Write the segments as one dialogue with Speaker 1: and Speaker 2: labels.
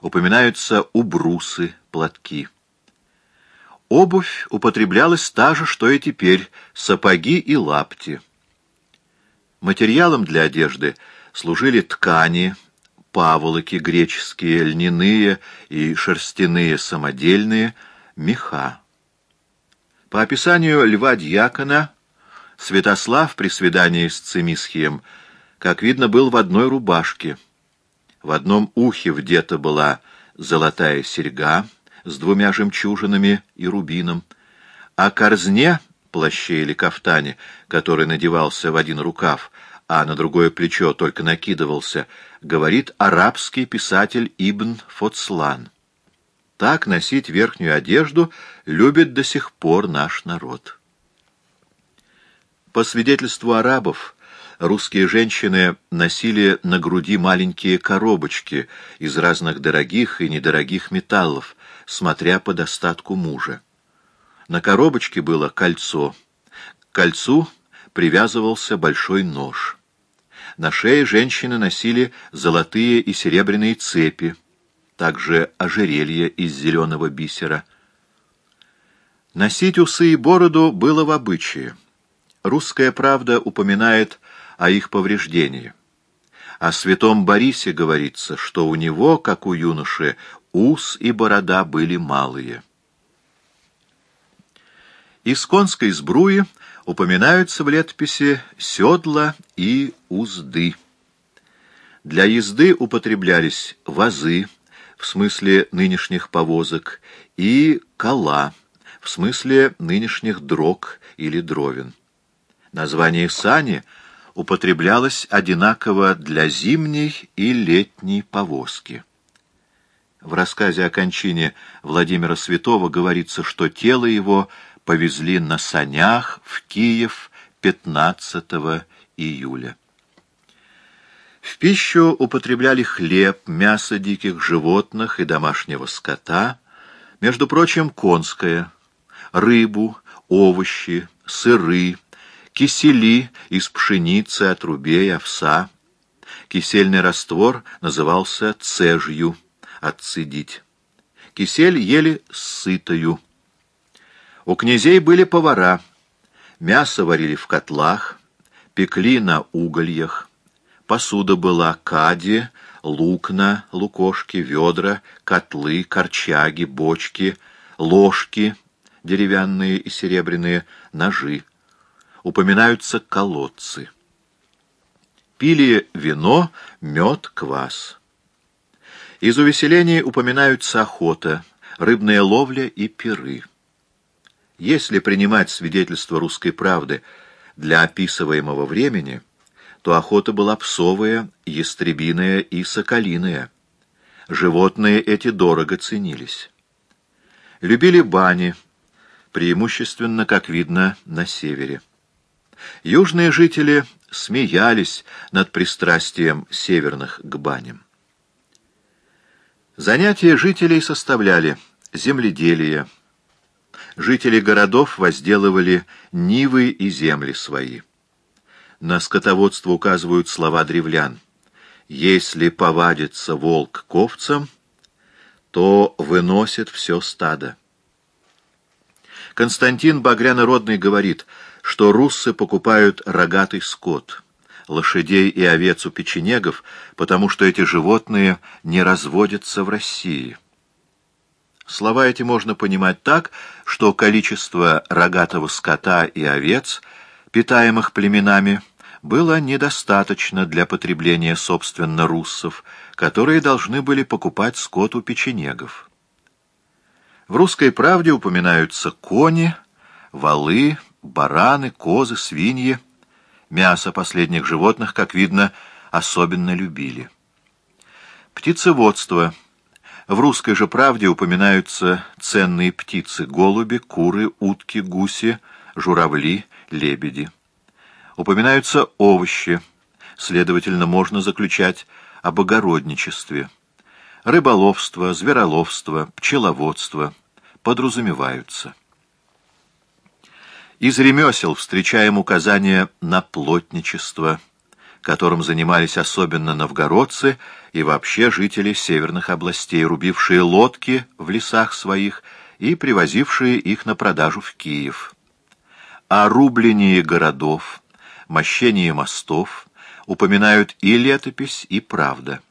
Speaker 1: упоминаются убрусы, платки. Обувь употреблялась та же, что и теперь, сапоги и лапти. Материалом для одежды служили ткани, паволоки греческие, льняные и шерстяные самодельные, меха. По описанию Льва Дьякона, Святослав при свидании с Цимисхием, как видно, был в одной рубашке. В одном ухе вдета была золотая серьга с двумя жемчужинами и рубином, а корзне, плаще или кафтане, который надевался в один рукав, а на другое плечо только накидывался, говорит арабский писатель Ибн Фоцлан. Так носить верхнюю одежду любит до сих пор наш народ. По свидетельству арабов, русские женщины носили на груди маленькие коробочки из разных дорогих и недорогих металлов, смотря по достатку мужа. На коробочке было кольцо. К кольцу привязывался большой нож. На шее женщины носили золотые и серебряные цепи, также ожерелье из зеленого бисера. Носить усы и бороду было в обычае. Русская правда упоминает о их повреждении. О святом Борисе говорится, что у него, как у юноши, ус и борода были малые. Из конской сбруи упоминаются в летописи седла и узды. Для езды употреблялись вазы, в смысле нынешних повозок, и кола, в смысле нынешних дрог или дровен. Название сани употреблялось одинаково для зимней и летней повозки. В рассказе о кончине Владимира Святого говорится, что тело его повезли на санях в Киев 15 июля. В пищу употребляли хлеб, мясо диких животных и домашнего скота, между прочим, конское, рыбу, овощи, сыры, кисели из пшеницы, отрубей, овса. Кисельный раствор назывался цежью, отцедить. Кисель ели сытою. У князей были повара. Мясо варили в котлах, пекли на угольях. Посуда была кади, лукна, лукошки, ведра, котлы, корчаги, бочки, ложки, деревянные и серебряные, ножи. Упоминаются колодцы. Пили вино, мед, квас. Из увеселений упоминаются охота, рыбная ловля и пиры. Если принимать свидетельство русской правды для описываемого времени, то охота была псовая, ястребиная и соколиная. Животные эти дорого ценились. Любили бани, преимущественно, как видно, на севере. Южные жители смеялись над пристрастием северных к баням. Занятия жителей составляли земледелие, жители городов возделывали нивы и земли свои. На скотоводство указывают слова древлян. «Если повадится волк ковцам, то выносит все стадо». Константин Багрянородный говорит, что руссы покупают рогатый скот, лошадей и овец у печенегов, потому что эти животные не разводятся в России. Слова эти можно понимать так, что количество рогатого скота и овец, питаемых племенами, было недостаточно для потребления, собственно, руссов, которые должны были покупать скот у печенегов. В «Русской правде» упоминаются кони, валы, бараны, козы, свиньи. Мясо последних животных, как видно, особенно любили. Птицеводство – в русской же правде упоминаются ценные птицы — голуби, куры, утки, гуси, журавли, лебеди. Упоминаются овощи, следовательно, можно заключать об огородничестве. Рыболовство, звероловство, пчеловодство подразумеваются. Из ремесел встречаем указания на плотничество, которым занимались особенно новгородцы и вообще жители северных областей, рубившие лодки в лесах своих и привозившие их на продажу в Киев. О рублении городов, мощении мостов упоминают и летопись, и правда.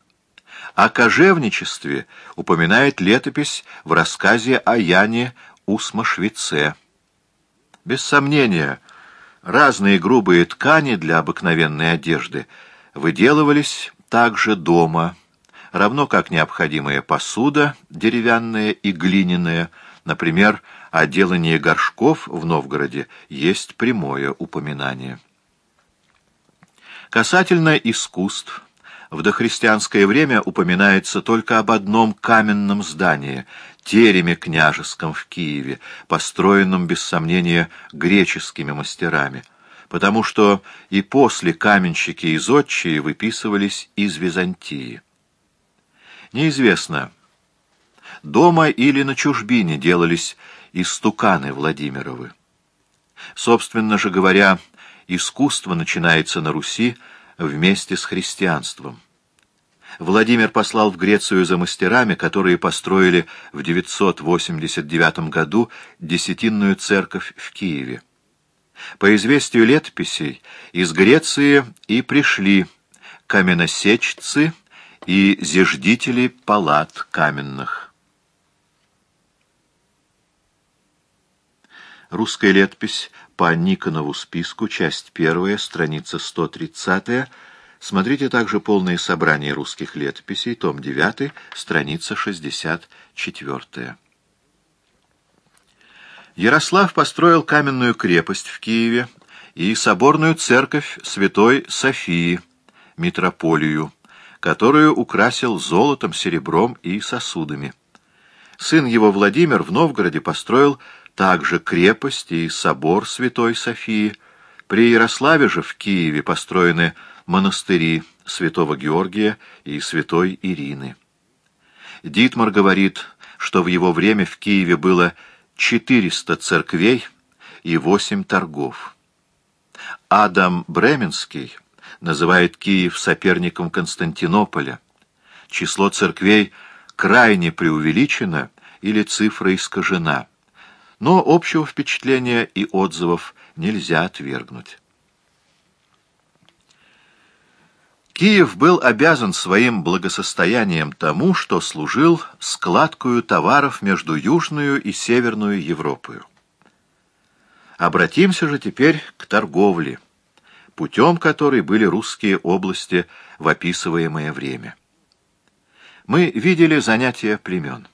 Speaker 1: О кожевничестве упоминает летопись в рассказе о Яне Усмашвице. Без сомнения, разные грубые ткани для обыкновенной одежды выделывались также дома, равно как необходимая посуда, деревянная и глиняная, например, о горшков в Новгороде есть прямое упоминание. Касательно искусств, в дохристианское время упоминается только об одном каменном здании — тереме княжеском в Киеве, построенном, без сомнения, греческими мастерами, потому что и после каменщики и зодчие выписывались из Византии. Неизвестно, дома или на чужбине делались истуканы Владимировы. Собственно же говоря, искусство начинается на Руси вместе с христианством. Владимир послал в Грецию за мастерами, которые построили в 989 году десятинную церковь в Киеве. По известию летописей, из Греции и пришли каменосечцы и зиждители палат каменных. Русская летопись по Никонову списку, часть первая, страница 130 Смотрите также полное собрание русских летописей, том 9, страница 64. Ярослав построил каменную крепость в Киеве и соборную церковь Святой Софии, митрополию, которую украсил золотом, серебром и сосудами. Сын его Владимир в Новгороде построил также крепость и собор Святой Софии. При Ярославе же в Киеве построены монастыри святого Георгия и святой Ирины. Дитмар говорит, что в его время в Киеве было 400 церквей и 8 торгов. Адам Бременский называет Киев соперником Константинополя. Число церквей крайне преувеличено или цифра искажена но общего впечатления и отзывов нельзя отвергнуть. Киев был обязан своим благосостоянием тому, что служил складкою товаров между Южную и Северную Европою. Обратимся же теперь к торговле, путем которой были русские области в описываемое время. Мы видели занятия племен.